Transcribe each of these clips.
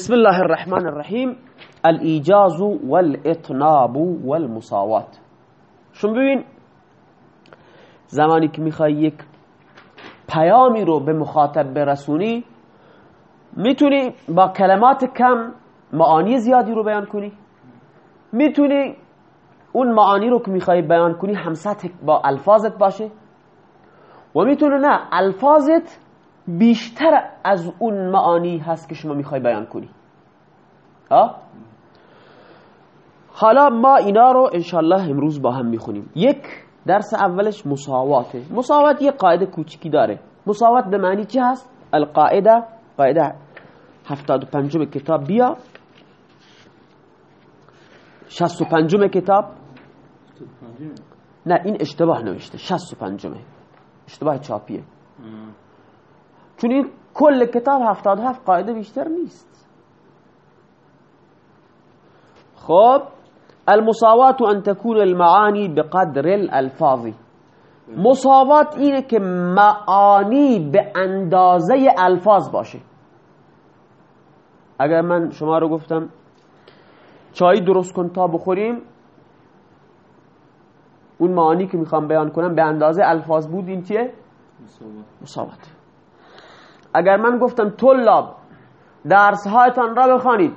بسم الله الرحمن الرحیم. الایجاز والاطناب والمساوات. شما ببین زمانی که می‌خوای یک پیامی رو به مخاطب برسونی می‌تونی با کلمات کم معانی زیادی رو بیان کنی. می‌تونی اون معانی رو که می‌خوای بیان کنی همسط با الفاظت باشه. و می‌تونه نه الفاظت بیشتر از اون معانی هست که شما می‌خوای بیان کنی. ها؟ حالا ما اینا رو انشالله امروز با هم می‌خونیم. یک درس اولش مساواته. مساوات یه قاعده کوچکی داره. مساوات به معنی چی هست؟ القاعده قاعده هفتاد و پنجم کتاب. بیا. شست و پنجم کتاب. نه این اشتباه نوشته. شست و پنجمه. اشتباه چاپیه. چون این کل کتاب هفتاد هفت قاعده بیشتر نیست. خب المساوات ان تكون المعانی بقدر الالفاظ. مساوات اینه که معانی به اندازه الفاظ باشه. اگر من شما رو گفتم چای درست کن تا بخوریم اون معانی که می‌خوام بیان کنم به اندازه الفاظ بود این چیه؟ مساوات. اگر من گفتم طلاب درس هایتان را بخوانید.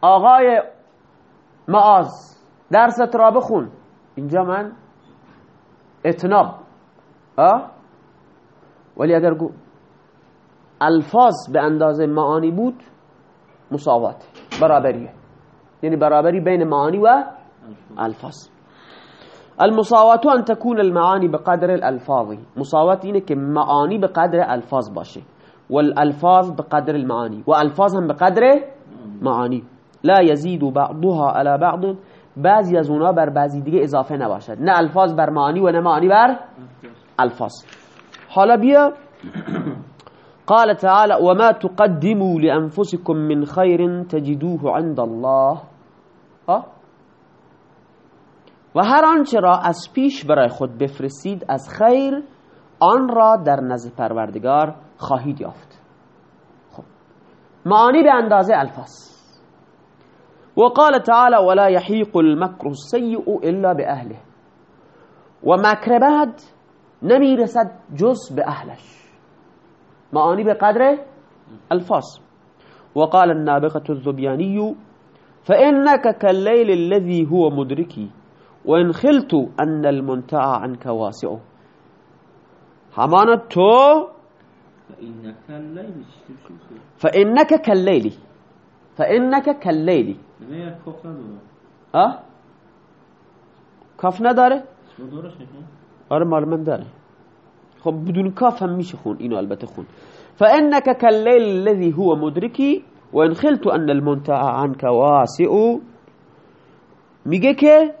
آقای معاذ درست را بخون. اینجا من اتناب ولی اگر گو الفاظ به اندازه معانی بود مساوات. برابریه. یعنی برابری بین معانی و الفاظ. المساوات أن تكون المعاني بقدر الألفاظ. مساوات اینه که معانی به قدر ألفاظ باشه والألفاظ بقدر المعاني. وألفاظ هم بقدر معانی لا يزيد بعضها على بعض. بعضی از اونا بر بعضی دیگه اضافه نباشد. نه ألفاظ بر معانی و نه معانی بر ألفاظ. حالا بیا. قال تعالى وما تقدموا لأنفسكم من خير تجدوه عند الله. و هر آنچه را از پیش برای خود بفرستید از خیر آن را در نزد پروردگار خواهید یافت. خب معانی به اندازه الفاظ. قال تعالی ولا يحيق المكر السيء الا باهله و مکر بد نمی‌رسد جز به اهلش. معانی به قدر الفاظ. وقال النابغة الذبياني فإنك كالليل الذي هو مدركي وإن خلت أن المنتهى عنك واسع. همانا تو؟ فإنك كالليل. فإنك كالليل. آه کاف نداره؟ آره مال من داره. خب بدون کاف هم میشه خون اینو البته خون. فإنك كالليل الذي هو مدركي وإن خلت أن المنتهى عنك واسع. میگه که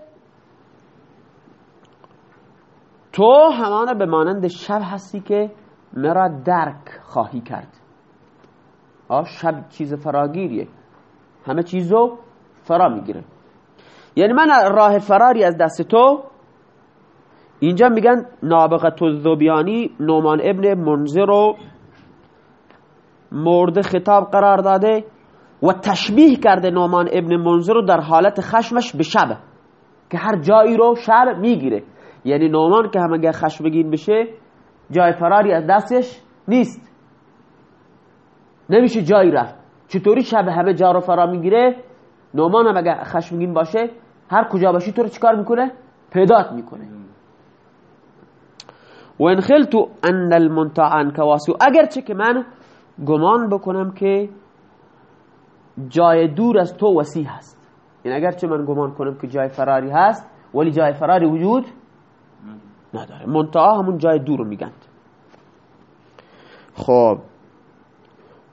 تو همانا به مانند شب هستی که مرا درک خواهی کرد. آه شب چیز فراگیریه. همه چیزو فرا می‌گیره. یعنی من راه فراری از دست تو اینجا میگن نابغت الذبیانی نومان ابن منذر رو مورد خطاب قرار داده و تشبیه کرده نومان ابن منذر رو در حالت خشمش به شب که هر جایی رو شب می‌گیره. یعنی نومان که همه خشمگین بشه جای فراری از دستش نیست. نمیشه جایی رفت. چطوری شب همه جا رو فرا می‌گیره؟ نومان هم اگه خشمگین باشه هر کجا باشی تو رو چیکار می‌کنه؟ پیدات می‌کنه. و ان خلتو ان المنتعن کواسیو اگرچه که من گمان بکنم که جای دور از تو وسیع هست. این اگرچه من گمان کنم که جای فراری هست ولی جای فراری وجود نداره. منتها همون جای دور رو میگند خب.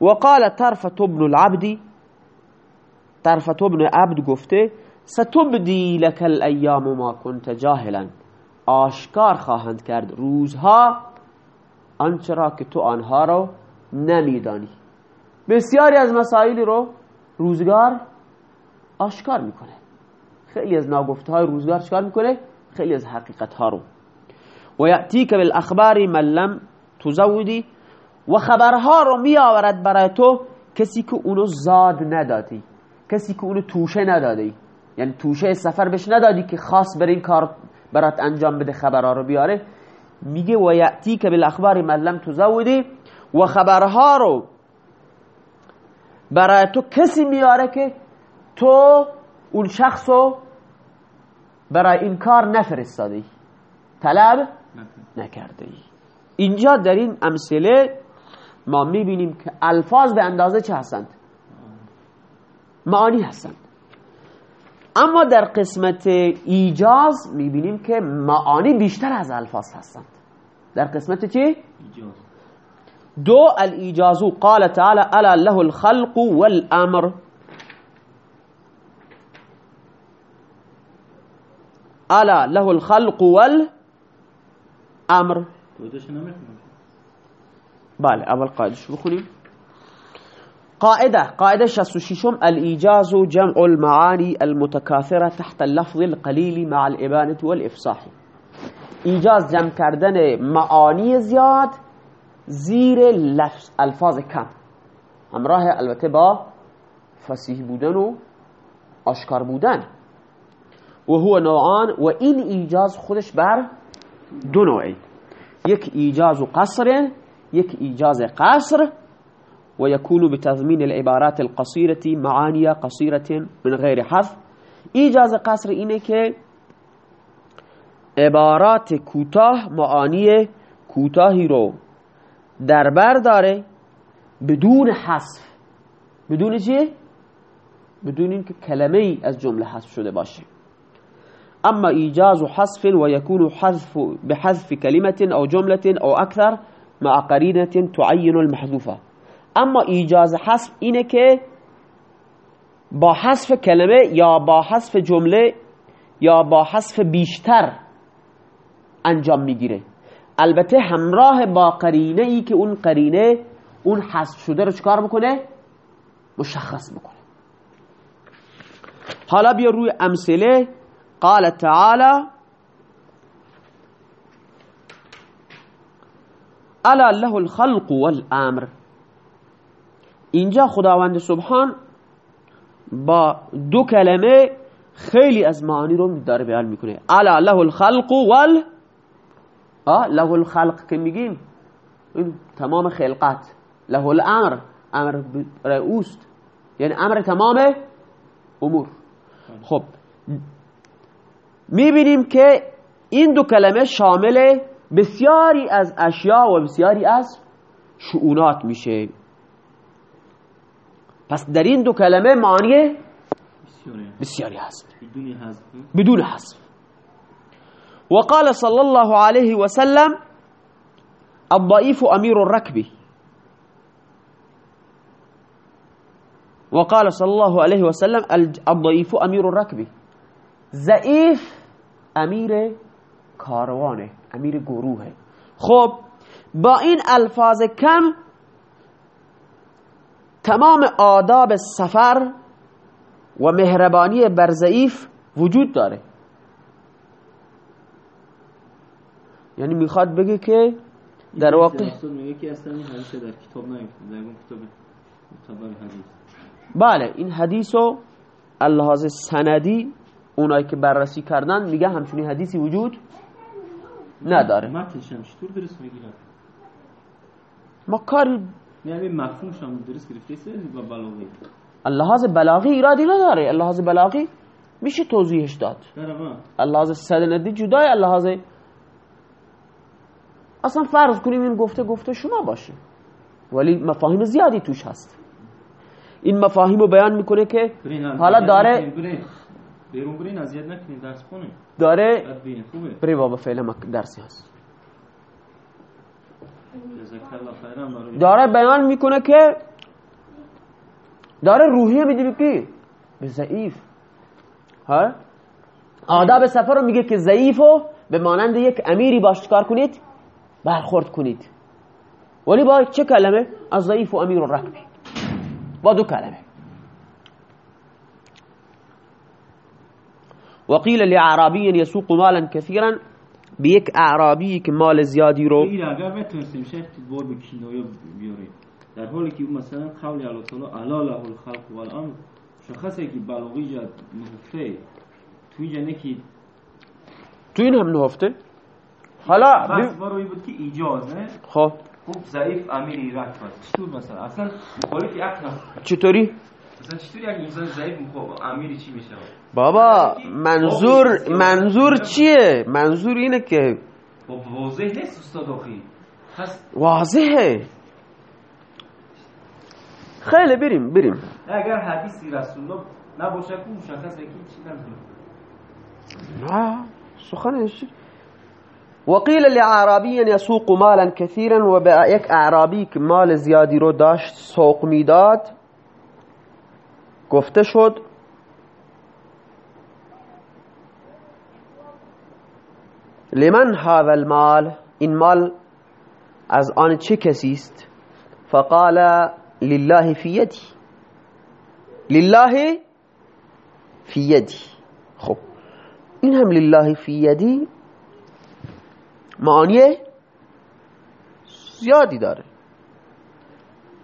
وقال طرفة ابن العبد طرفة ابن عبد گفته ستبدی لك الایام ما كنت جاهلا آشکار خواهند کرد روزها آنچه را که تو آنها رو نمیدانی. بسیاری از مسائلی رو روزگار آشکار می‌کنه. خیلی از ناگفته های روزگار چکار می‌کنه؟ خیلی از حقیقت ها رو. و یعتیک بالاخبار من لم تزودی و خبرها رو می آورد برای تو کسی که اونو زاد ندادی کسی که اونو توشه ندادی. یعنی توشه سفر بهش ندادی که خاص بر این کار برات انجام بده خبرها رو بیاره. میگه و یعتی که بالاخبار من لم تزودی و خبرها رو برای تو کسی میاره که تو اون شخص رو برای این کار نفرستادی. طلب؟ نکرده ای اینجا در این امثله ما می‌بینیم که الفاظ به اندازه چه هستند؟ معانی هستند. اما در قسمت ایجاز می‌بینیم که معانی بیشتر از الفاظ هستند. در قسمت چی؟ دو الایجازو قال تعالی الا له الخلق والامر. الا له الخلق والامر بله أول قاعدش. بخونیم قاعدة قاعدة 66 الإيجاز جمع المعاني المتكاثرة تحت اللفظ القليل مع الإبانة والإفصاح. ایجاز جمع کردن معانی زیاد زیر لفظ الفاظ کم. همراه البته با فسیح بودن و آشکار بودن. و هو نوعان و این ایجاز خودش بر دو نوعی. یک ایجاز و قصر یک ایجاز قصر و یکون بتضمین العبارات القصيرة معانی قصيرة من غیر حذف ایجاز قصر اینه که عبارات کوتاه معانی کوتاهی رو در بر داره بدون حذف. بدون چی؟ بدون اینکه کلمه ای از جمله حذف شده باشه. اما ایجاز حذف و یکون حذف بحذف کلمه او جمله او اکثر مع قرینه تعین المحذوفه اما ایجاز حذف اینه که با حذف کلمه یا با حذف جمله یا با حذف بیشتر انجام می‌گیره. البته همراه با قرینه ای که اون قرینه اون حذف شده رو چکار بکنه؟ مشخص بکنه. حالا بیا روی امثله. قال تعالی الا له الخلق والامر اینجا خداوند سبحان با دو کلمه خیلی از معانی رو داره بیان می‌کنه. الا له الخلق وال له الخلق که میگیم. این تمام خلقت. له الامر امر اوست یعنی امر تمام امور. خب می‌بینیم که این دو کلمه شامل بسیاری از اشیاء و بسیاری از شعونات میشه. پس در این دو کلمه معنی بسیاری هست. بدون حذف وقال صلى الله عليه وسلم الضعيف أمير الركب وقال صلى الله عليه وسلم الضعيف أمير الركب ضعیف امیر کاروانه امیر گروهه. خب با این الفاظ کم تمام آداب سفر و مهربانی بر ضعیف وجود داره. یعنی می‌خواد بگه که در واقع بله این حدیث و اللحاظ سندی اونایی که بررسی کردن میگه همچنین حدیثی وجود نداره. ما کار یعنی مفهومش هم درست گرفته با بلاغی. اللحاظ بلاغی ایرادی نداره. اللحاظ بلاغی میشه توضیحش داد. اللحاظ سندی جدای اللحاظ اصلا فرض کنیم این گفته گفته شما باشه. ولی مفاهیم زیادی توش هست. این مفاهیم رو بیان می‌کنه که حالا داره بیرون برین اذیت نکنین درس کنین داره بری بابا فعلا درسی هست. داره بیان می‌کنه که داره روحیه میده به به ضعیف. ها؟ آداب سفر رو میگه که ضعیف و به مانند یک امیری باش کار کنید؟ برخورد کنید. ولی با چه کلمه؟ از ضعیف و امیر الرکبی با دو کلمه. وقیل لعرابی يسوق مالا كثيرا. به یک اعرابی که مال زیادی رو در حالی که مثلا قول الله تعالی الا له الخلق والامر مشخصه که بلاغی جد نهفته تو اینجا نکی تو این هم نهفته؟ حالا بس برای بود که ایجازه خب. خوب ضعیف امیر ایران بس چطور مثلا؟ اصلا مخالف عقل چطوری؟ بابا منظور منظور چیه منظور اینه که واضح نیست استاد آخی واضحه خیلی بریم بریم اگر حدیثی رسول الله نباشه که مشخصه که چی نه سخنش وقیل لعربی یسوق مالا كثيرا و به یک اعرابی که مال زیادی رو داشت سوق می‌داد گفته شد لمن هذا المال؟ این مال از آن چه کسی است؟ فقال لله في يدي لله في يدي خب این هم لله فی یدی معانی زیادی داره.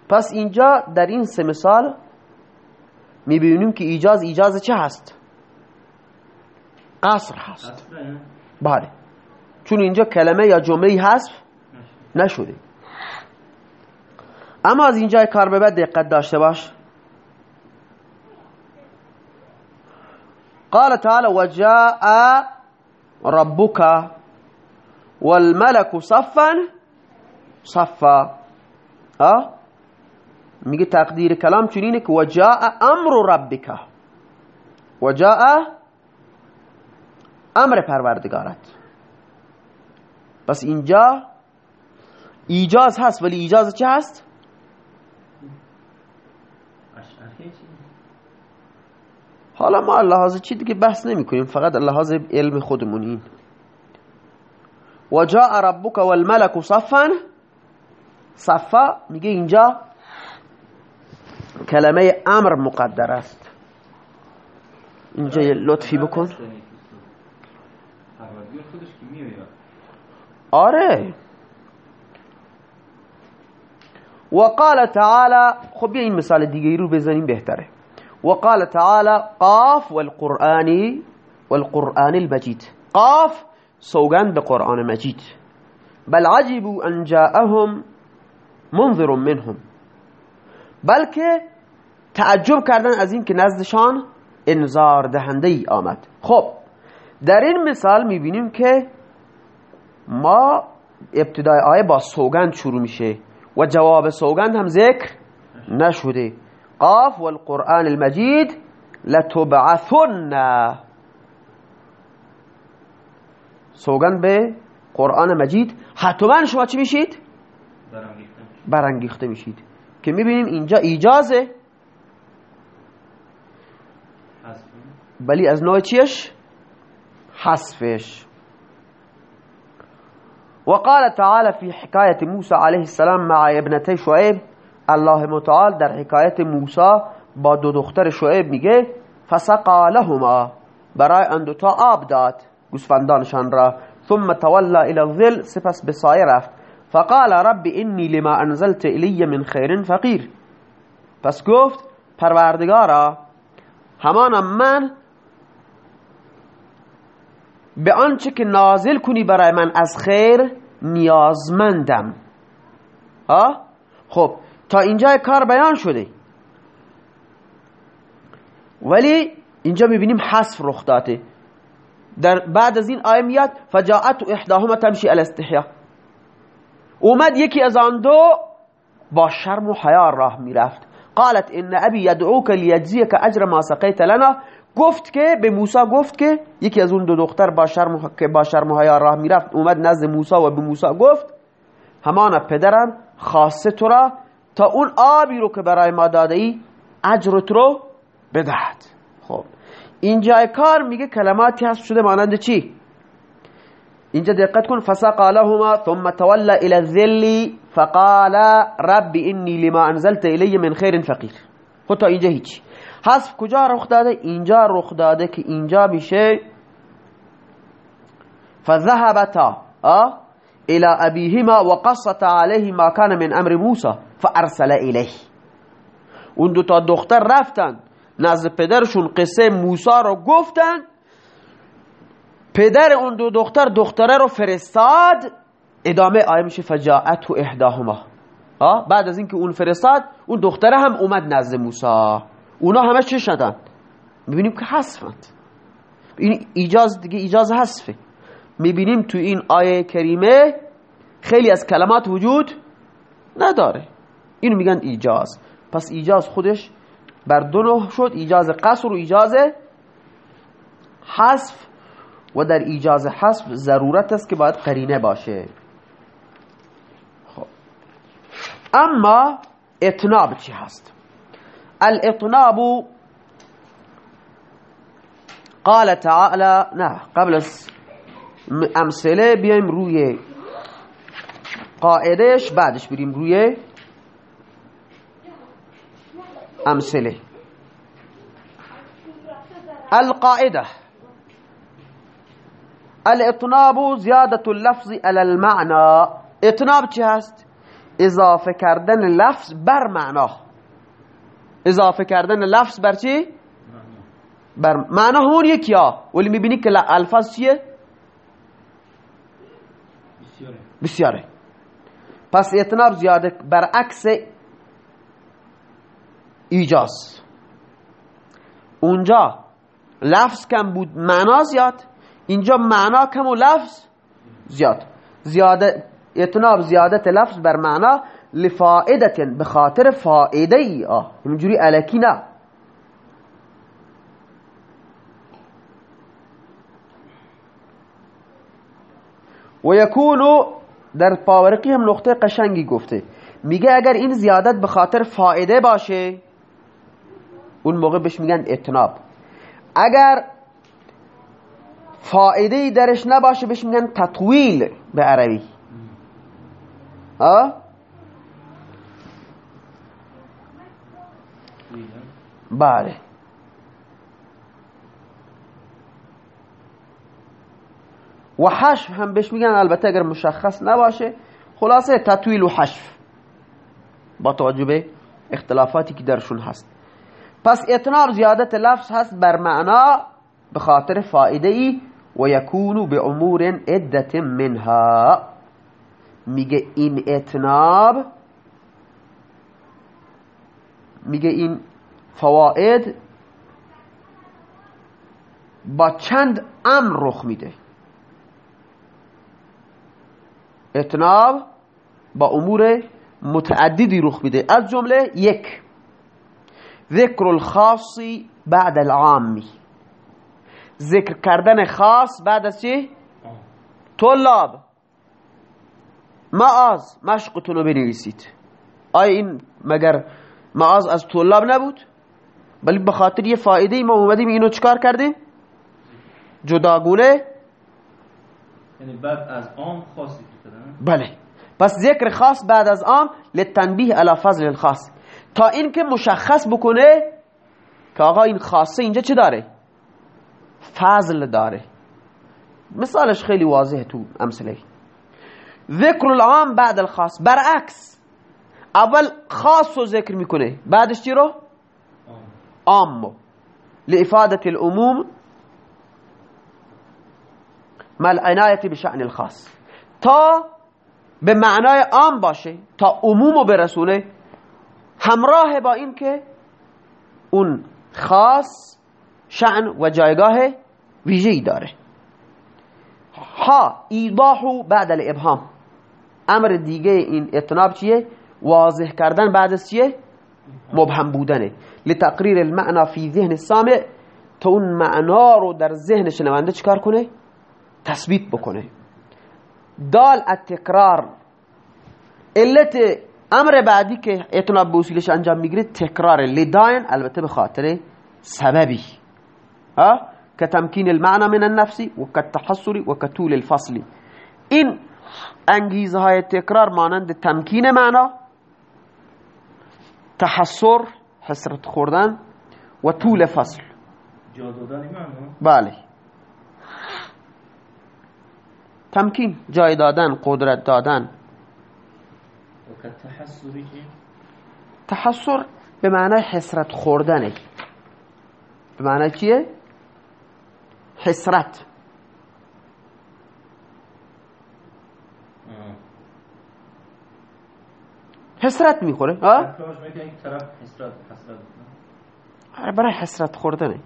پس اینجا در این سه مثال می‌بینیم که ایجاز ایجاز چه هست؟ قصر هست. بله. چون اینجا کلمه یا جمله حذف نشده. اما از اینجا کار به بعد دقت داشته باش. قال تعالى وجاء ربك والملك صفا صفا. اه میگه تقدیر کلام چنینه که وجاء امر ربک. وجاء امر پروردگارت. پس اینجا ایجاز هست ولی ایجاز چه هست؟ حالا ما لحاظ چی دیگه بحث نمی کنیم فقط لحاظ علم خودمون این و جاء ربک والملک صفا. صفا میگه اینجا کلمه أمر مقدر است. اینجا لطفی بکن. آره. و قال تعالی خب بیا این مثال دیگه رو بزنیم بهتره. و قال تعالی قاف والقرآن والقرآن المجید. قاف سوگند به قرآن مجید. بل عجبوا ان جاءهم منذر منهم. بلکه تعجب کردن از این که نزدشان انذار دهنده ای آمد. خب در این مثال می‌بینیم که ما ابتدای آیه با سوگند شروع میشه و جواب سوگند هم ذکر نشده. قاف والقرآن المجید لتبعثن. سوگند به قرآن مجید. حتما شما چی میشید؟ برانگیخته میشید. که می‌بینیم اینجا ایجازه. ولی از نوع چیش؟ حذفش. وقال تعالى في حكاية موسى عليه السلام مع ابنتي شعيب الله متعال در حکایت موسی با دو دختر شعیب میگه فسقا لهما برای ان دوتا آب داد گوسفندانشان را. ثم تولى الى الظل سپس به سایه رفت. فقال رب انی لما انزلت الی من خیر فقیر. پس گفت پروردگارا همانم من به آنچه که نازل کنی برای من از خیر نیازمندم. ها خب تا اینجا کار بیان شده. ولی اینجا می‌بینیم حذف رخ داده. در بعد از این آیه میاد فجاءت احداهما تمشی الاستحیا اومد یکی از آن دو با شرم و حیا راه می‌رفت. قالت ان ابي يدعوك ليجزيك اجر ما سقيت لنا. گفت که به موسی گفت که یکی از اون دو دختر با شرم که با شرم و حیا راه می‌رفت اومد نزد موسی و به موسی گفت همان پدرم خاصه تو را تا اون آبی رو که برای ما داده ای اجرت رو بدهد. خب اینجا کار میگه کلماتی هست شده مانند چی؟ اینجا دقت کن فسقا لهما ثم تولى إلى الذل فقال رب انی لما أنزلت الی من خیر فقیر خود تا اینجا هیچ حذف کجا رخ داده؟ اینجا رخ داده که اینجا میشه فذهبتا آه إلى أبيهما وقصت عليه ما كان من أمر موسى فأرسل الیه اون دو تا دختر رفتن نزد پدرشون قصه موسی رو گفتن پدر اون دو دختر دختره رو فرستاد ادامه آیه میشه فجاعت و احداهما بعد از اینکه اون فرستاد اون دختره هم اومد نزد موسی. اونا همه چه شدن؟ می‌بینیم که حذفند این ایجاز دیگه ایجاز حذفه می‌بینیم تو این آیه کریمه خیلی از کلمات وجود نداره. اینو میگن ایجاز. پس ایجاز خودش بر دو نوع شد ایجاز قصر و ایجاز حذف و در ایجاز حذف ضرورت است که باید قرینه باشه. خب. اما اتناب چی هست؟ الاطناب قال تعالى نه قبل از امثله بیایم روی قاعدش بعدش بریم روی امثله. القاعده. الاطناب زیادة اللفظ على المعنى اطناب چی هست؟ اضافه کردن لفظ بر معنا. اضافه کردن لفظ بر چی؟ بر معنا. همون یکی ها. ولی می‌بینی که الفاظ چیه؟ بسیاره. پس اطناب زیاده برعکس ایجاز. اونجا لفظ کم بود معنا زیاد. اینجا معنا کم و لفظ زیاد. زیاده اتناب زیادت لفظ بر معنا لفائدت به خاطر فائده ای آه اینجوری علکی نه. و یکونو در پاورقی هم نقطه قشنگی گفته. میگه اگر این زیادت به خاطر فائده باشه اون موقع بهش میگن اتناب اگر فائده درش نباشه بهش میگن تطویل به عربی. ها؟ بله. و حشف هم بهش میگن البته اگر مشخص نباشه خلاصه تطویل و حشف. با توجه به اختلافاتی که درشون هست. پس اتناب زیادت لفظ هست بر معنا به خاطر فائده ای و یکونو به امور عدت منها. میگه این اتناب میگه این فواید با چند امر رخ میده. اتناب با امور متعددی رخ میده. از جمله یک ذکر الخاصی بعد العامی. ذکر کردن خاص بعد از چی؟ طلاب. معاذ مشقتون رو بنویسید. آیا این مگر معاذ از طلاب نبود؟ ولی به خاطر یه فایده ما اومدیم اینو چکار کردیم؟ جداگونه؟ یعنی بعد از عام خاصی بله. پس ذکر خاص بعد از عام لتنبیه علی فضل الخاص. تا اینکه مشخص بکنه که آقا این خاصه اینجا چه داره؟ فضل داره. مثالش خیلی واضحه تو امثله. ذکر العام بعد الخاص برعکس. اول خاص رو ذکر می‌کنه بعدش چی رو؟ عام. لافاده العموم مع عنایتی بشأن الخاص. تا به معنای عام باشه تا عموم رو برسونه همراه با این که اون خاص شعن و جایگاه ویژه‌ای داره. ها ایضاح بعد الابهام. امر دیگه این اتناب چیه؟ واضح کردن بعد از چیه؟ مبهم بودنه. لتقریر المعنا فی ذهن السامع تا اون معنا رو در ذهن شنونده چکار کنه؟ تثبیت بکنه. دال التکرار. علت امر بعدی که اطناب به انجام می‌گیره تکرار. لداین البته به خاطر سببی. ها? كتمكين المعنى من النفس وكالتحصر وكطول الفصل. این انگیزه های تکرار مانند تمکین معنا تحصر حسرت خوردن و طول فصل. جا دادن معنا؟ بله. تمکین جای دادن قدرت دادن. تحسر به معنای حسرت خوردنه. به معنای چیه؟ حسرت. حسرت می‌خوره ها؟ آره، برای حسرت خوردنه.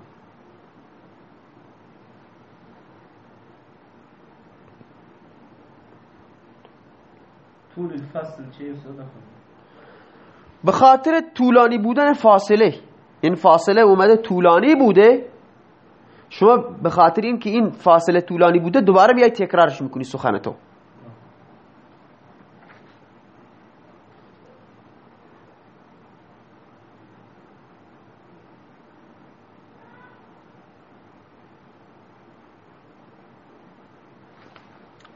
طول الفصل چه به خاطر طولانی بودن فاصله. این فاصله اومده طولانی بوده. شما به خاطر این که این فاصله طولانی بوده دوباره بیای تکرارش می‌کنی سخنتو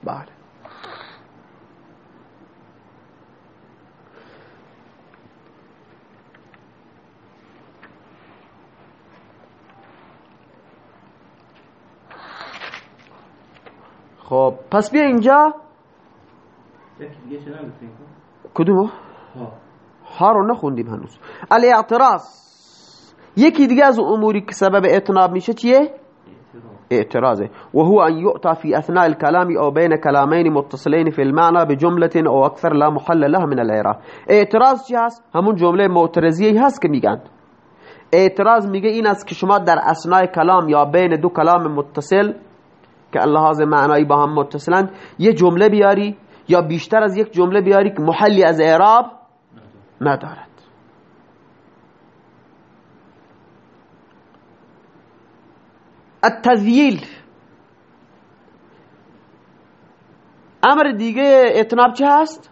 بله خب پس بیا اینجا. کدومو؟ ها. رو نخوندیم هنوز. الاعتراض. یکی دیگه از اموری که سبب اعتناب میشه چیه؟ اعتراض. اعتراضه. وهو أن يؤتى في أثناء الكلام أو بين كلامين متصلين في المعنى بجملة أو أكثر لا محل له من الإعراب اعتراض چی هست؟ همون جمله معترضیه هست که میگن. اعتراض میگه این است که شما در اثناء کلام یا بین دو کلام متصل که اللحاظ معنایی با هم متصلند. یه جمله بیاری یا بیشتر از یک جمله بیاری که محلی از اعراب ندارد. التذییل. امر دیگه اتناب چه هست؟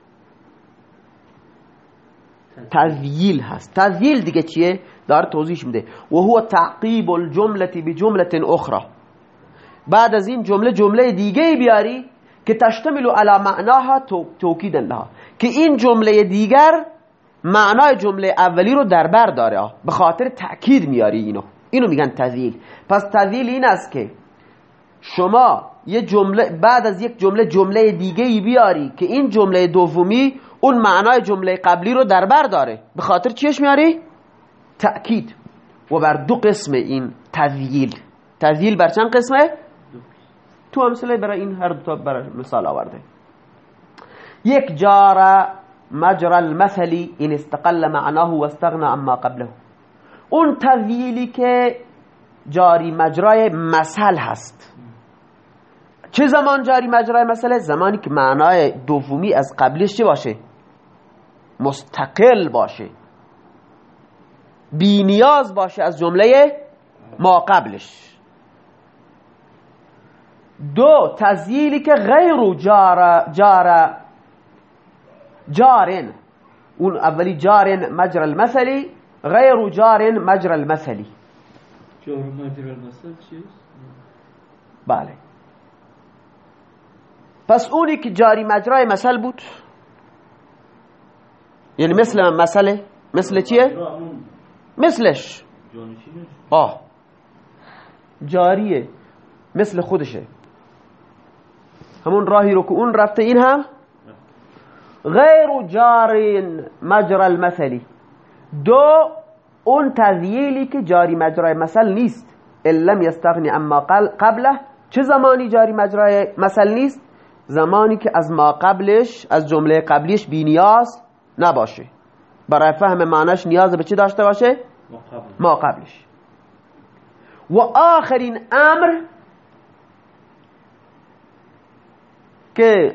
تذییل هست. تذییل دیگه چیه؟ داره توضیح میده. و هو تعقیب الجمله بجمله اخرى. بعد از این جمله جمله دیگه بیاری که تشتمل على معناها تو- توکیدا لها که این جمله دیگر معنای جمله اولی رو در بر داره. به خاطر تأکید میاری اینو. اینو میگن تذیل پس تذیل این است که شما یه جمله بعد از یک جمله جمله دیگه ای بیاری که این جمله دومی اون معنای جمله قبلی رو در بر داره. به خاطر چیش میاری؟ تأکید. و بر دو قسم این تذییل تذییل بر چند قسمه؟ تو امثله برای این هر دو تا برای مثال آورده. یک جار مجرى المثلی این استقل معناه و عما قبله. اون تذییلی که جاری مجرای مثل هست. چه زمان جاری مجرای مثله؟ زمانی که معنای دومی از قبلش چه باشه؟ مستقل باشه. بی نیاز باشه از جمله ما قبلش. دو تزییلی که غیر جار جار جارن. اون اولی جارن مجرى المثلی غیر جارن مجرى المثلی جار مجرى المثل چیست؟ بله. پس اونی که جاری مجرای مثل بود یعنی مثل مسئله مثل چیه؟ مثلش. آه. جاریه. مثل خودشه. همون راهی رو که اون رفته این هم غیر جارین مجرى المثلی. دو اون تذییلی که جاری مجرای مثل نیست. ان لم یستغنی اما قبله. چه زمانی جاری مجرای مثل نیست؟ زمانی که از ما قبلش از جمله قبلیش بی نیاز نباشه. برای فهم معناش نیاز به چی داشته باشه؟ ما قبلش. و آخرین امر که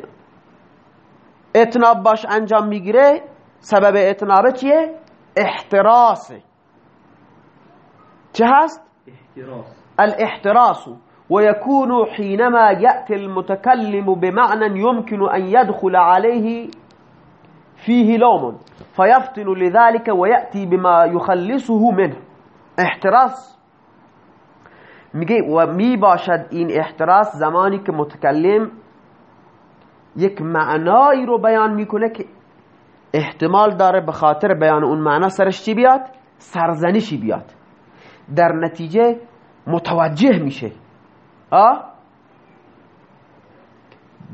اتناب باش انجام میگیره سبب اتنابه چیه؟ احتراسه چه هست؟ احتراس. الاحتراس. ويكون حينما يأتي المتكلم بمعنى يمكن أن يدخل عليه فيه لوم. فيفطن لذلك ويأتي بما يخلصه منه. احتراس. میگه و می باشد این احتراس زمانی که متکلم یک معنایی رو بیان می‌کنه که احتمال داره به خاطر بیان اون معنا سرش چی بیاد؟ سرزنشی بیاد. در نتیجه متوجه میشه. آه؟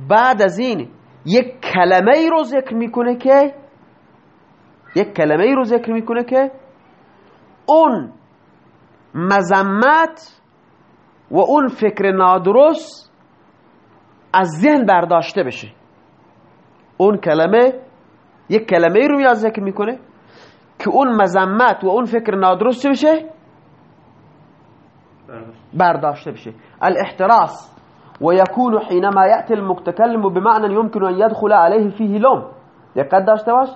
بعد از این یک کلمه ای رو ذکر می‌کنه که یک کلمه ای رو ذکر می‌کنه که اون مذمت و اون فکر نادرست از ذهن برداشته بشه. اون کلمه یک کلمه ای رو میاد ذکر می‌کنه که اون مذمت و اون فکر نادرست بشه؟ برداشته بشه. الاحتراس. ويكون حينما يأتي المتكلم بمعنى يمكن أن يدخل عليه فيه لوم. دقت داشته باش.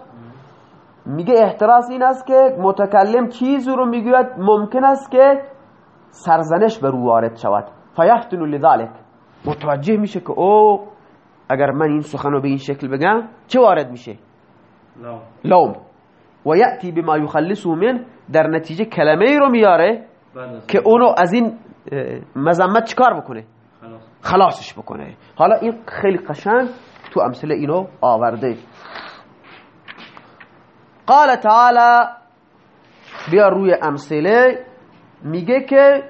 میگه احتراس این است که متکلم چیزی رو می‌گوید ممکن است که سرزنش بر او وارد شود. فیفتن لذلك متوجه میشه که او اگر من این سخن رو به این شکل بگم چه وارد میشه؟ لوم. و یأتی بما یخلصه من در نتیجه کلمه ای رو میاره که اونو از این مذمت چیکار بکنه؟ خلاص. خلاصش بکنه. حالا این خیلی قشنگ تو امثله اینو آورده. قال تعالی بیا روی امثله. میگه که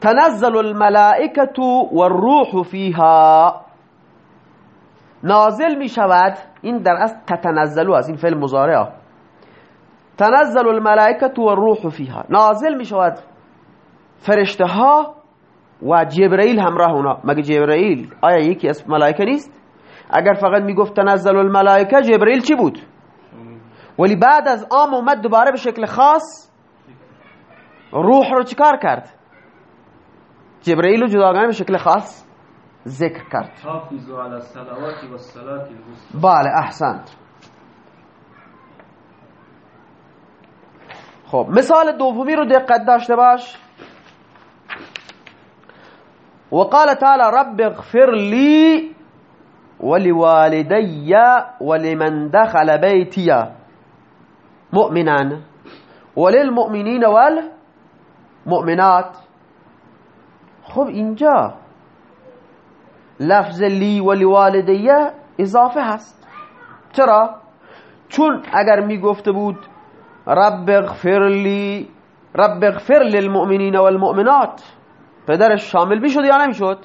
تنزل الملائکة والروح فیها. نازل می شود. این در اصل تتنزلو از این فعل مضارع تنزل الملائکة والروح فیها. نازل می شود. فرشته ها و جبرئیل همراه اونا. مگه جبرئیل؟ آیا یکی از ملائکه نیست؟ اگر فقط می‌گفت تنزل الملائکه جبرئیل چی بود؟ ولی بعد از عام اومد دوباره به شکل خاص روح رو چیکار کرد؟ جداگانه به شکل خاص ذکر کرد. حافظوا على الصلوات والصلاة الوسطى. بله احسنت. خب مثال دومی رو دقت داشته باش. وقال تعالى رب اغفر لي ولوالدي ولمن دخل بيتي مؤمنا وللمؤمنين والمؤمنات. خب اینجا لفظ لی و لوالدیه اضافه هست چرا؟ چون اگر می گفته بود رب اغفر لی رب اغفر للمؤمنین والمؤمنات پدرش شامل می‌شد یا نمی‌شد؟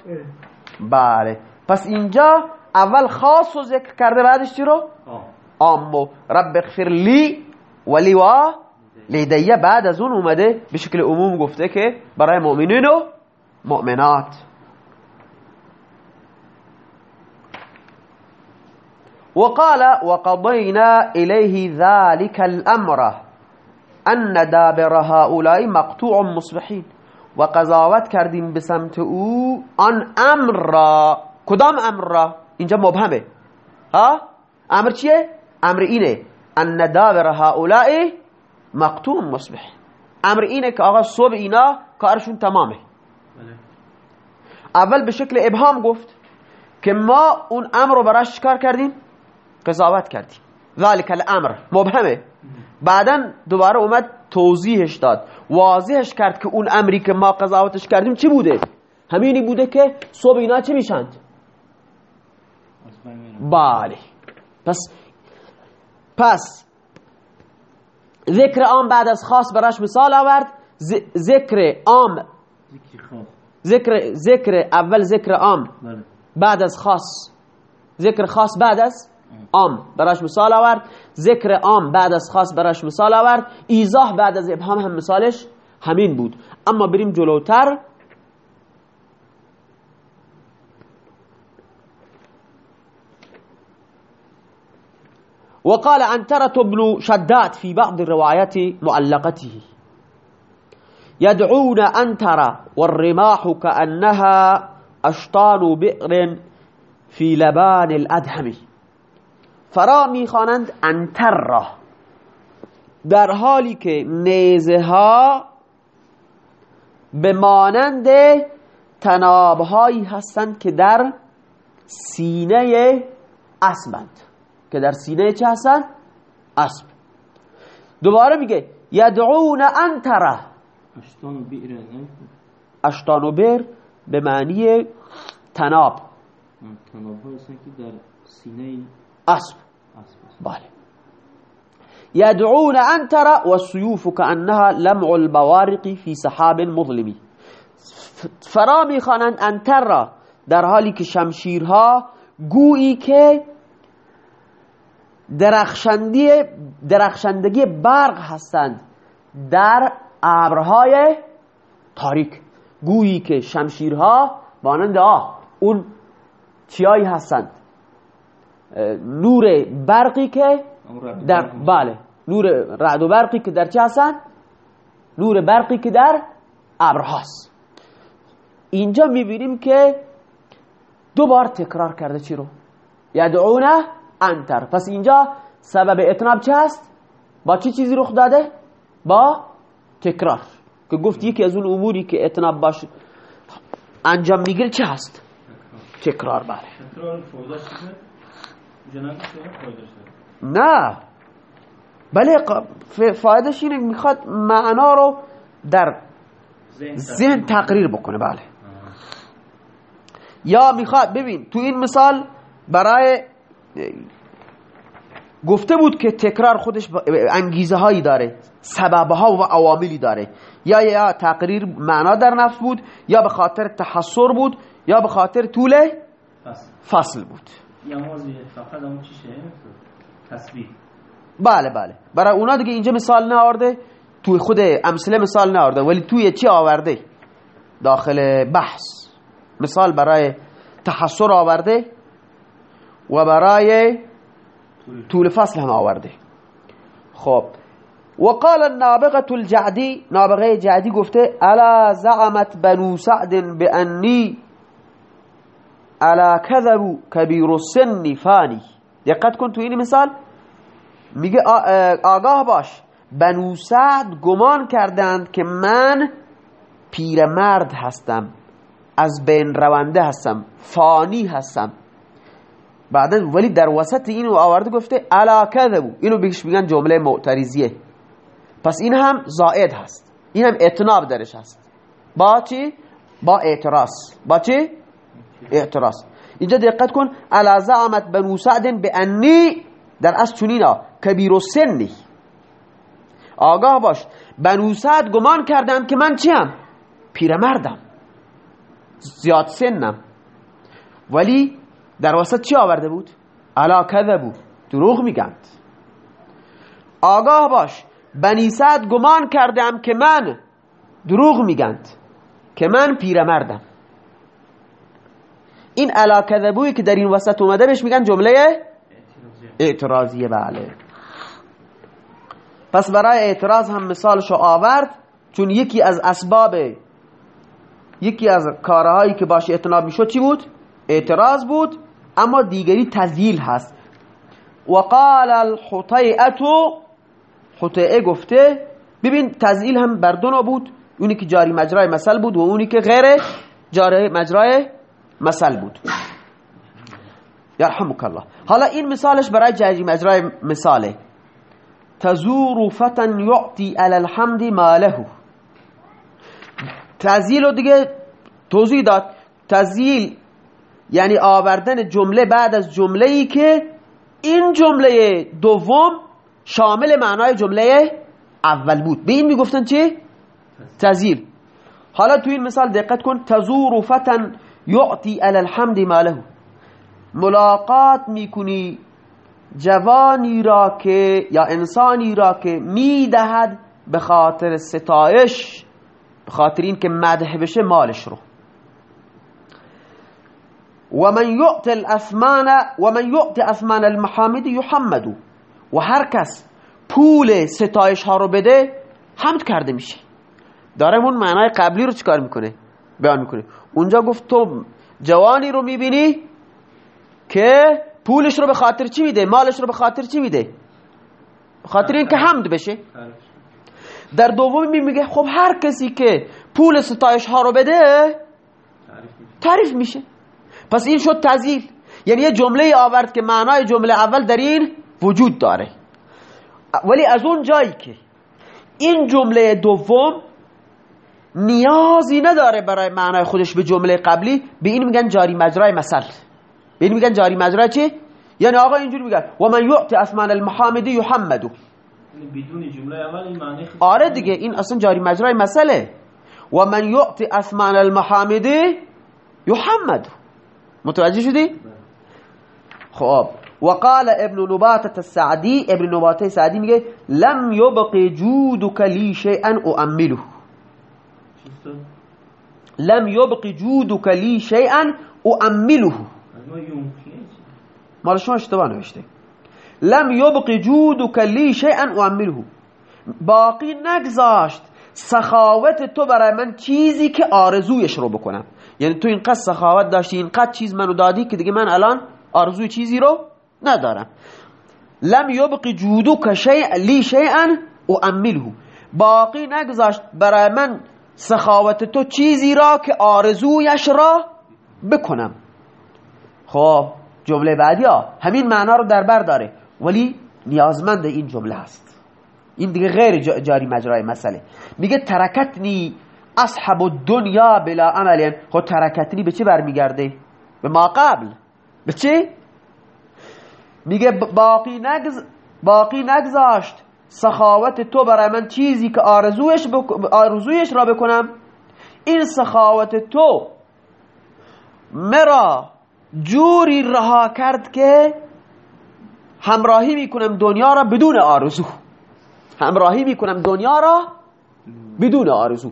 بله پس اینجا اول خاص رو ذکر کرده بعدش چی رو؟ آه عامو رب اغفر لی و لیدیه بعد از اون اومده به شکل عموم گفته که برای مؤمنین و مؤمنات. وقال وقضينا إليه ذلك الأمر أن دابر هؤلاء مقطوع مصبحين. و قضاوت کردیم به سمت او آن امر را. کدام امر را؟ اینجا مبهمه. ها؟ امر چیه؟ امر اینه. ان دابر هؤلاء مقطوع مصبح. امر اینه که آقا صبح اینا کارشون تمامه. اول به شکل ابهام گفت که ما اون امر رو براش چکار کردیم؟ قضاوت کردیم. ذالک الامر. مبهمه. بعدا دوباره اومد توضیحش داد. واضحش کرد که اون امری که ما قضاوتش کردیم چی بوده؟ همینی بوده که صبح اینا چه میشند بله. پس پس ذکر عام بعد از خاص براش مثال آورد. ذ- ذکر عام ذکر خاص. ذکر اول ذکر عام. بله. بعد از خاص. ذکر خاص بعد از عام. براش مثال آورد. ذکر عام بعد از خاص براش مثال آورد. ایضاح بعد از ابهام هم مثالش همین بود. اما بریم جلوتر. وقال عنترة بن شداد في بعض الروايات معلقته يدعون أنترة والرماح كأنها أشطان بئر في لبان الأدهم. فرا می‌خوانند انتر را در حالی که نیزه ها به مانند تنابهایی هستند که در سینه اسبند. که در سینه چه هستند؟ اسب. دوباره میگه یدعون انتره اشتان بیره نه؟ اشتان و بر به معنی تناب. تناب هستن که در سینه اسب. بله. يدعون أنتر والسيوف كأنها لمع البوارق في سحاب مظلم. فرا می‌خوانند انتر را در حالی که شمشیرها گویی که درخشندی درخشندگی برق هستند در ابرهای تاریک. گویی که شمشیرها مانند آه اون چیایی هستند. نور برقی که در بله نور رعد و برقی که در چه هستند؟ نور برقی که در ابرهاست. اینجا می‌بینیم که دو بار تکرار کرده چی رو؟ یدعونه انتر. پس اینجا سبب اتناب چه هست؟ با چی چیزی رخ داده؟ با تکرار. که گفت یکی از اون اموری که اتناب باش انجام می‌گیره چه هست؟ تکرار بله. نه. بله فایدهش اینه می‌خواد معنا رو در ذهن تقریر بکنه. بله. یا می‌خواد ببین تو این مثال برای گفته بود که تکرار خودش انگیزه هایی داره سبب ها و عواملی داره. یا یا تقریر معنا در نفس بود یا به خاطر تحصر بود یا به خاطر طول فصل. بود. چیشه؟ تصویر بله بله. برای اونا دیگه اینجا مثال نآورده توی خود امثله مثال نآورده ولی توی چی آورده؟ داخل بحث. مثال برای تحصر آورده و برای طول فصل هم آورده. خب. وقال النابغة الجعدي نابغه جعدی گفته الا زعمت بنو سعد بأني الا كذبوا كبير السن فاني. دقت کن تو این مثال. میگه آگاه باش. بنو سعد گمان کردند که من پیرمرد هستم. از بین رونده هستم. فانی هستم. بعدا ولی در وسط اینو آورده گفته الا کذبو اینو بهش میگن جمله معترضیه پس این هم زائد هست. این هم اتناب درش هست. با چی؟ با اعتراض. با چی؟ اعتراض. اینجا دقت کن. الا زعمت بنو سعد به انی در از چونینا کبیر و سنی آگاه باش. بنو سعد گمان کردند که من چیم؟ پیرمردم. زیاد سنم. ولی در وسط چی آورده بود؟ علا بود دروغ میگند. آگاه باش. بنی سعد گمان کردم که من دروغ میگند. که من پیرمردم. این علا کذبوی که در این وسط اومده بهش میگن جمله اعتراضیه. بله. پس برای اعتراض هم مثالشو آورد چون یکی از اسباب یکی از کارهایی که باشه اتناب می‌شد چی بود؟ اعتراض بود. اما دیگری تزیل هست. وقال الحطیعتو حطیعه گفته ببین تزیل هم بر دو بود اونی که جاری مجرای مثل بود و اونی که غیر جاری مجرای مثل بود. یرحمک الله. حالا این مثالش برای جاری مجرای مثاله. تزور فتن یعطی علی الحمد ماله تزیل رو دیگه توضیح داد. تزیل یعنی آوردن جمله بعد از جمله ای که این جمله دوم شامل معنای جمله اول بود. به این می‌گفتن چه؟ تزیل حالا تو این مثال دقت کن. تزور فتن یعطی علی الحمد ماله ملاقات می‌کنی جوانی را که یا انسانی را که می‌دهد به خاطر ستایش به خاطر این که مدح بشه مالش رو. و من یعط الاسمان و من یعط اسمان المحامد یحمد و هر کس پول ستایش ها رو بده حمد کرده میشه. دارم اون معنای قبلی رو چکار می‌کنه؟ بیان می‌کنه. اونجا گفت تو جوانی رو می‌بینی که پولش رو به خاطر چی میده؟ مالش رو به خاطر چی میده؟ به خاطر اینکه حمد بشه. در دومی میگه خب هر کسی که پول ستایش ها رو بده تعریف میشه. پس این شد تزیل. یعنی یه جمله آورد که معنای جمله اول در این وجود داره. ولی از اون جایی که این جمله دوم نیازی نداره برای معنای خودش به جمله قبلی به این میگن جاری مجرای مثل. به این میگن جاری مجرای چی؟ یعنی آقا اینجوری میگن و من یعطی اسمان المحامدی یحمدو. یعنی بدون جمله اول این معنی آره دیگه این اصلا جاری مجرای مسئله و من یعطی اسمان المحامدی یحمدو. متوجه شدی؟ خب وقال ابن نباتة السعدي ابن نباتة السعدي میگه لم يبق جودك لي شيئا اؤمله؟ لم يبق جودك لي شيئا اؤمله؟ مال شما اشتباه نوشته لم يبق جودك لي شيئا اؤمله باقی نگذاشت سخاوت تو برای من چیزی که آرزویش رو بکنم یعنی تو اینقدر سخاوت داشتی اینقدر چیز منو دادی که دیگه من الان آرزوی چیزی رو ندارم. لم يبق جودك شيء لی شيئا اؤمله باقی نگذاشت برای من سخاوت تو چیزی را که آرزویش را بکنم. خب جمله بعدی ها. همین معنا رو در بر داره. ولی نیازمند این جمله هست. این دیگه غیر جا- جاری مجرای مسئله. میگه ترکتنی اصحب الدنیا بلا عمل. خب ترکتنی به چه برمیگرده؟ به ما قبل. به چه میگه باقی نگز باقی نگذاشت. سخاوت تو برای من چیزی که آرزویش, بک... آرزویش را بکنم. این سخاوت تو مرا جوری رها کرد که همراهی می‌کنم دنیا را بدون آرزو. همراهی می‌کنم دنیا را بدون آرزو.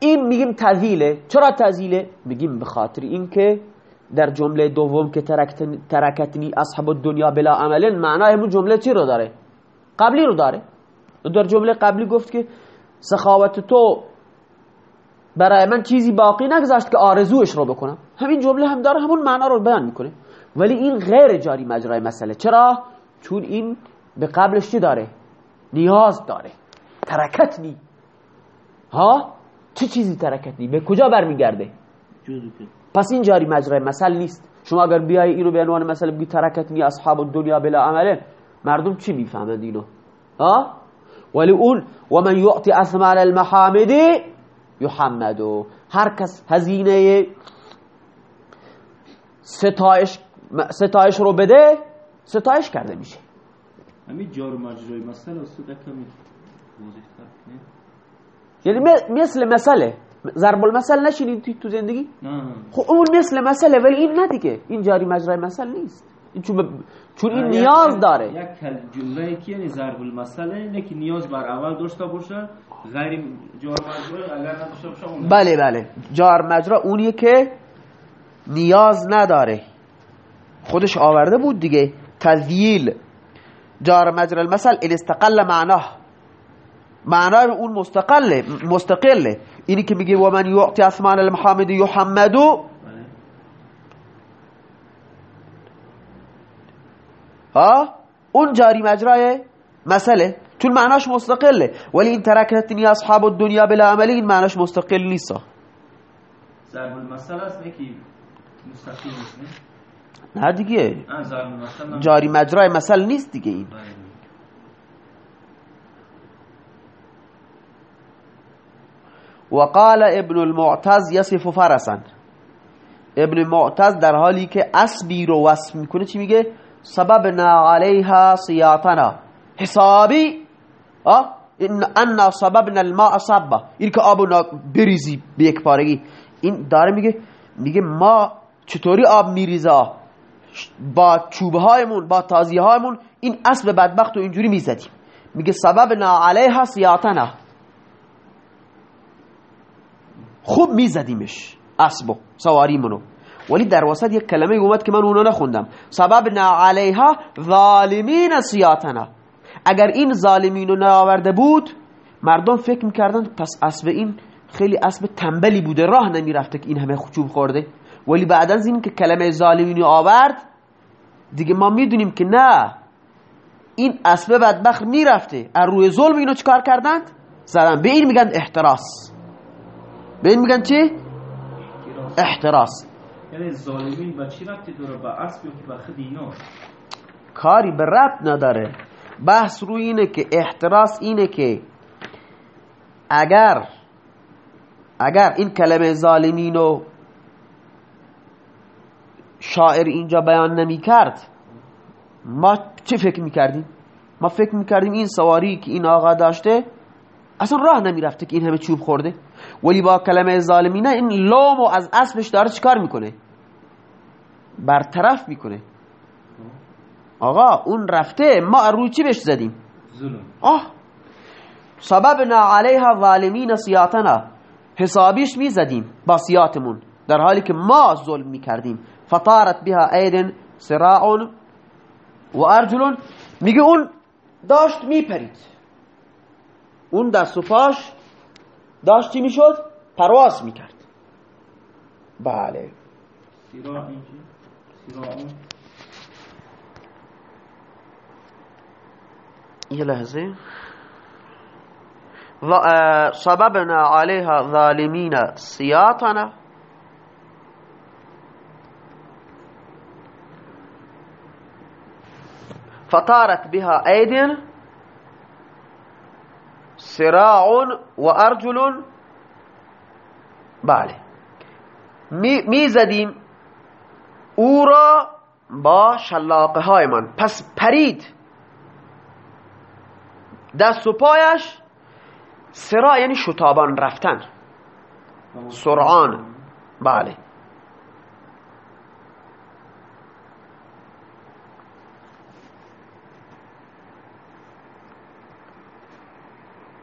این میگیم تذیله چرا تذیله؟ میگیم به خاطر اینکه در جمله دوم که ترکتنی, اصحاب الدنیا بلا عملن معنای همون جمله چی رو داره؟ قبلی رو داره در جمله قبلی گفت که سخاوت تو برای من چیزی باقی نگذاشت که آرزوش رو بکنم همین جمله هم داره همون معنا رو بیان می‌کنه ولی این غیر جاری مجرای مسئله چرا؟ چون این به قبلش چی داره؟ نیاز داره ترکتنی ها؟ چه چیزی ترکتنی؟ به کجا برمیگرده؟ پس این جاری مجرای مثل نیست. شما اگر بیای اینو به عنوان مثل بگی ترکتنی اصحاب الدنیا بلا عمله مردم چی می‌فهمند اینو؟ ها؟ ولی اون و من یعطی اثمان المحامد یحمدو هر کس هزینه ستایش ستایش رو بده ستایش کرده میشه. همین جار مجرای مسئله است در کمی واضح تر کنه یعنی مثل مثله ضرب المثل نشینید تو- تو زندگی؟ خب اون مثل مثله ولی این نه دیگه. این جاری مجرای مثل نیست. این چون, ب- چون این نیاز داره. یک کل جمله که یعنی ضرب المثل اینه که نیاز بر اول داشته باشه. غیر جار و مجرای اگر نداشته باشه اون. بله بله. جار مجرا اونیه که نیاز نداره. خودش آورده بود دیگه. تذییل. جار مجرا المثل ان استقل معناه. معنای اون مستقله مستقله. اینی که میگه و من یعطی اسمان المحامد یحمدو بله ها؟ اون جاری مجرای مسئله. چون معناش مستقله. ولی این ترکتنی اصحاب الدنیا بلا عملی این معناش مستقل نیست. ضرب المثل است که مستقیم نیست نه؟ دیگه. جاری مجرای مثل نیست دیگه این بله. وقال ابن المعتز يصف فرسا. ابن معتز در حالی که اسبی رو وصف می‌کنه چی میگه؟ سببنا علیها سیاطنا حسابی؟ آه ان انا سببنا الماء صبا این که آب بریزی به یک پارگی. این داره میگه؟ میگه ما چطوری آب میریزه؟ با چوبه هایمون با تازیه هایمون این اسب بدبخت رو اینجوری می‌زدیم. میگه سببنا علیها سیاطنا خوب میزدیمش. اسبو سواریمونو. ولی در وسط یک کلمه اومد که من اونو نخوندم. سببنا علیها ظالمین سیاتنا. اگر این ظالمینو نآورده بود مردم فکر می‌کردن پس اسب این خیلی اسب تنبلی بوده راه نمی‌رفته که این همه چوب خورده. ولی بعد از این که کلمه ظالمینو آورد دیگه ما می‌دونیم که نه. این اسب بدبخت می‌رفته. از روی ظلم اینو چکار کردند؟ زدن. به این میگن احتراس. به این میگن چی؟ احتراس. یعنی ظالمین به چی ربطی داره؟ به اسب خود اینا کاری به ربط نداره. بحث روی اینه که احتراس اینه که اگر اگر این کلمه ظالمین رو شاعر اینجا بیان نمی کرد ما چه فکر می‌کردیم؟ ما فکر می‌کردیم این سواری که این آقا داشته اصلا راه نمی‌رفته که این همه چوب خورده. ولی با کلمه ظالمینه این لومو از اسبش داره چیکار می‌کنه؟ برطرف می‌کنه. آقا اون رفته ما رو چی بهش زدیم؟ ظلم. آه. سببنا علیها ظالمین سیاتنا. حسابیش می‌زدیم با سیاتمون در حالی که ما ظلم می‌کردیم. فطارت بها ایدن سراع و ارجل میگه اون داشت میپرید. اون در سفاش داشت چی می‌شد؟ پرواز می‌کرد. بله. یه لحظه. صببنا عليها ظالمين سياطنا فطارت بها أيد سراع وأرجل بله. می, می زدیم او را با شلاقه هایمان پس پرید. دست و پایش سرا یعنی شتابان رفتن. سرعان. بله.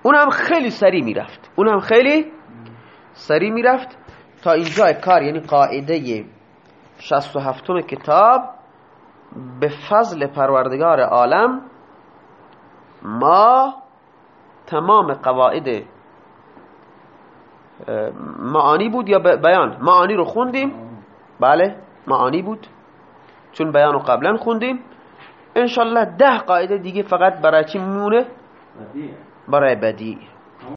اونم خیلی سریع می‌رفت. اونم خیلی سریع می‌رفت تا اینجا کار یعنی قاعده 67 کتاب به فضل پروردگار عالم ما تمام قواعد معانی بود یا بیان؟ معانی رو خوندیم؟ بله معانی بود. چون بیان رو قبلا خوندیم. انشالله ده قاعده دیگه فقط برای چی بدیه. برای بدی